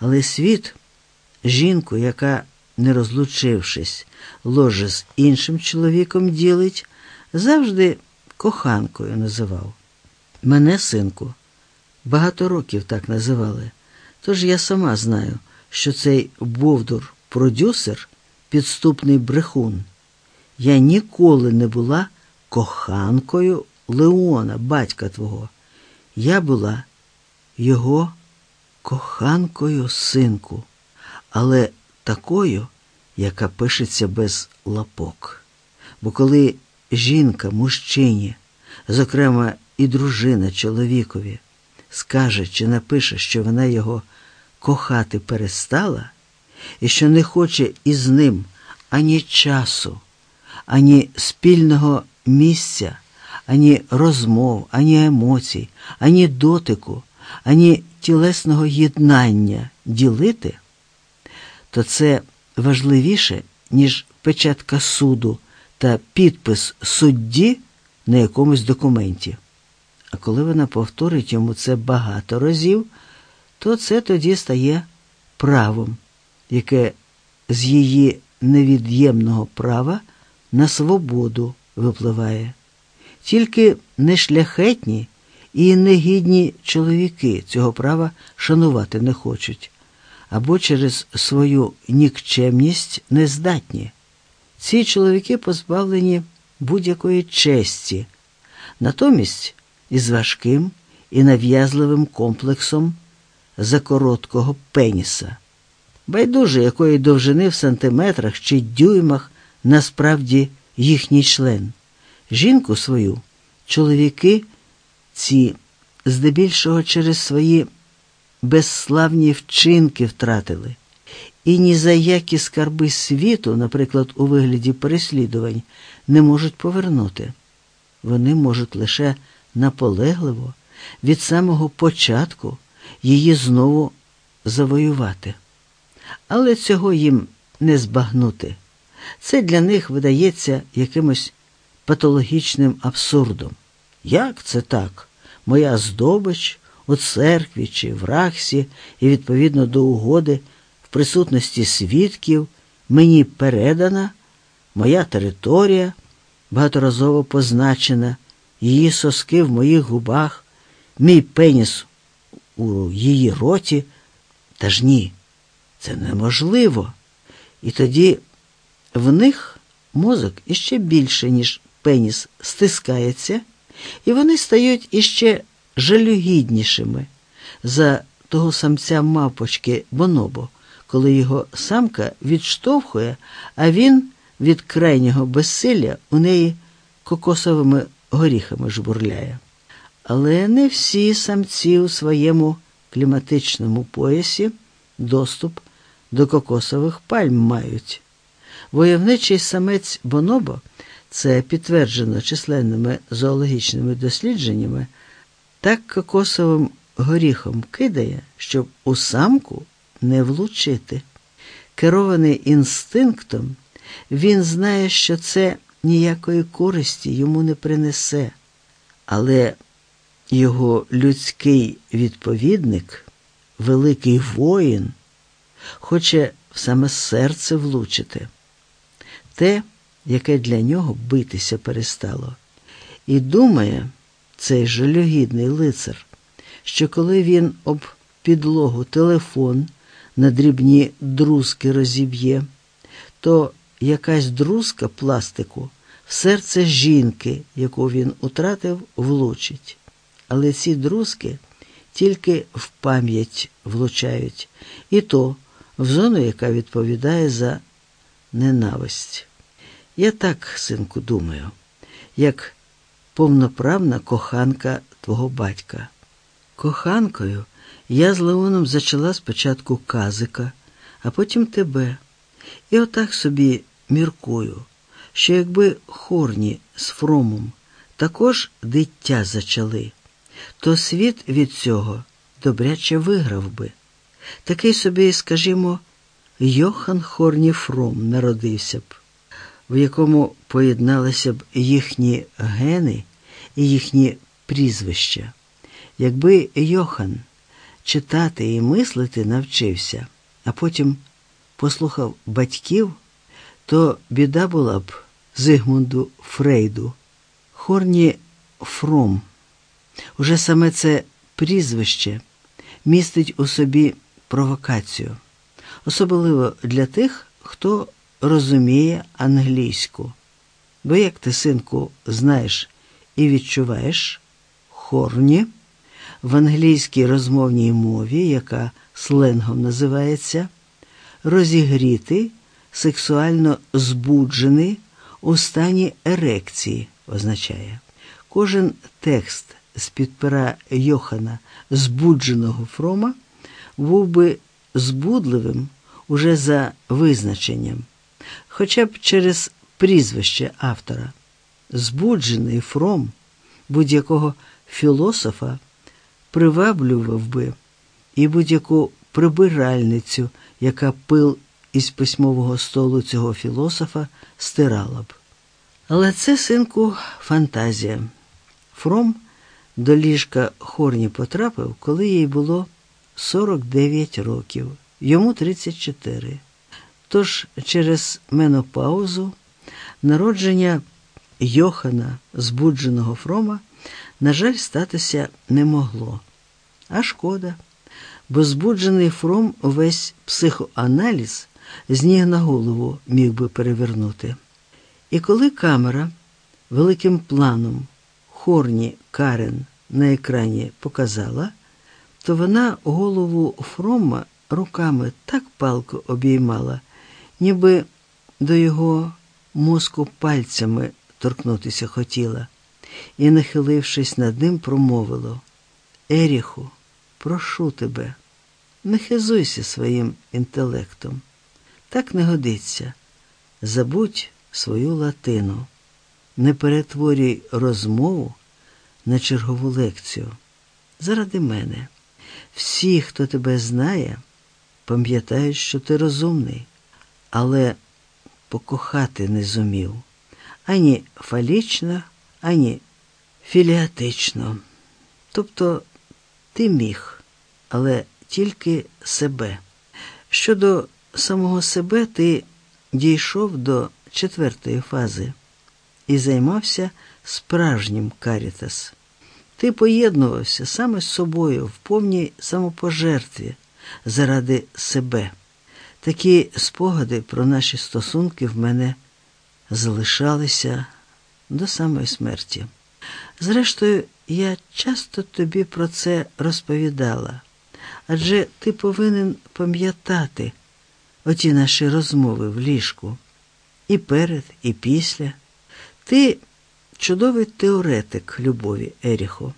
Але світ, жінку, яка, не розлучившись, ложе з іншим чоловіком ділить, завжди коханкою називав. Мене, синку, багато років так називали. Тож я сама знаю, що цей Бовдур продюсер підступний брехун. Я ніколи не була коханкою Леона, батька твого. Я була його коханкою синку, але такою, яка пишеться без лапок. Бо коли жінка мужчині, зокрема і дружина чоловікові, скаже чи напише, що вона його кохати перестала, і що не хоче із ним ані часу, ані спільного місця, ані розмов, ані емоцій, ані дотику, ані тілесного єднання ділити, то це важливіше, ніж печатка суду та підпис судді на якомусь документі. А коли вона повторить йому це багато разів, то це тоді стає правом, яке з її невід'ємного права на свободу випливає. Тільки нешляхетні і негідні чоловіки цього права шанувати не хочуть, або через свою нікчемність нездатні. Ці чоловіки позбавлені будь-якої честі, натомість із важким і нав'язливим комплексом закороткого пеніса, байдуже якої довжини в сантиметрах чи дюймах насправді їхній член. Жінку свою чоловіки ці здебільшого через свої безславні вчинки втратили. І ні за які скарби світу, наприклад, у вигляді переслідувань, не можуть повернути. Вони можуть лише наполегливо від самого початку її знову завоювати. Але цього їм не збагнути. Це для них видається якимось патологічним абсурдом. Як це так? Моя здобич у церкві чи в рахсі і відповідно до угоди в присутності свідків мені передана, моя територія багаторазово позначена, її соски в моїх губах, мій пеніс у її роті. Та ж ні, це неможливо. І тоді в них мозок іще більше, ніж пеніс, стискається, і вони стають іще жалюгіднішими за того самця мавпочки Бонобо, коли його самка відштовхує, а він від крайнього безсилля у неї кокосовими горіхами жбурляє. Але не всі самці у своєму кліматичному поясі доступ до кокосових пальм мають. Войовничий самець Бонобо, це підтверджено численними зоологічними дослідженнями, так кокосовим горіхом кидає, щоб у самку не влучити. Керований інстинктом, він знає, що це ніякої користі йому не принесе, але його людський відповідник, великий воїн, хоче в саме серце влучити, те, яке для нього битися перестало, і думає цей жалюгідний лицар, що коли він об підлогу телефон на дрібні друзки розіб'є, то якась друзка пластику в серце жінки, яку він утратив, влучить. Але ці друзки тільки в пам'ять влучають, і то в зону, яка відповідає за ненависть. Я так, синку, думаю, як повноправна коханка твого батька. Коханкою я з Леоном зачала спочатку казика, а потім тебе. І отак собі міркую, що якби хорні з Фромом також дитя зачали, то світ від цього добряче виграв би. Такий собі, скажімо, Йохан Хорні Фром народився б, в якому поєдналися б їхні гени і їхні прізвища. Якби Йохан читати і мислити навчився, а потім послухав батьків, то біда була б Зигмунду Фрейду, Хорні Фром. Уже саме це прізвище містить у собі провокацію, особливо для тих, хто розуміє англійську. Бо як ти, синку, знаєш і відчуваєш хорні в англійській розмовній мові, яка сленгом називається розігрітий, сексуально збуджений у стані ерекції означає. Кожен текст з-під пера Йохана, збудженого Фрома, був би збудливим уже за визначенням, хоча б через прізвище автора. Збуджений Фром будь-якого філософа приваблював би і будь-яку прибиральницю, яка пил із письмового столу цього філософа стирала б. Але це, синку, фантазія. Фром до ліжка Хорні потрапив, коли їй було 49 років, йому 34. Тож через менопаузу народження Йохана, збудженого Фрома, на жаль, статися не могло. А шкода, бо збуджений Фром увесь психоаналіз з ніг на голову міг би перевернути. І коли камера великим планом хорні Карен на екрані показала, то вона голову Фрома руками так палко обіймала, ніби до його мозку пальцями торкнутися хотіла, і, нахилившись над ним, промовило Еріху, прошу тебе, не хизуйся своїм інтелектом. Так не годиться. Забудь свою латину, не перетворюй розмову на чергову лекцію. Заради мене. Всі, хто тебе знає, пам'ятають, що ти розумний, але покохати не зумів ані фалічно, ані філіатично. Тобто ти міг, але тільки себе. Щодо самого себе, ти дійшов до четвертої фази і займався справжнім карітас. Ти поєднувався саме з собою в повній самопожертві заради себе. Такі спогади про наші стосунки в мене залишалися до самої смерті. Зрештою, я часто тобі про це розповідала, адже ти повинен пам'ятати оті наші розмови в ліжку і перед, і після. Ти чудовий теоретик любові, Еріхо.